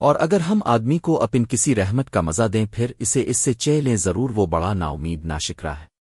اور اگر ہم آدمی کو اپن کسی رحمت کا مزہ دیں، پھر اسے اس سے چہ لیں، ضرور وہ بڑا نا امید نا ہے۔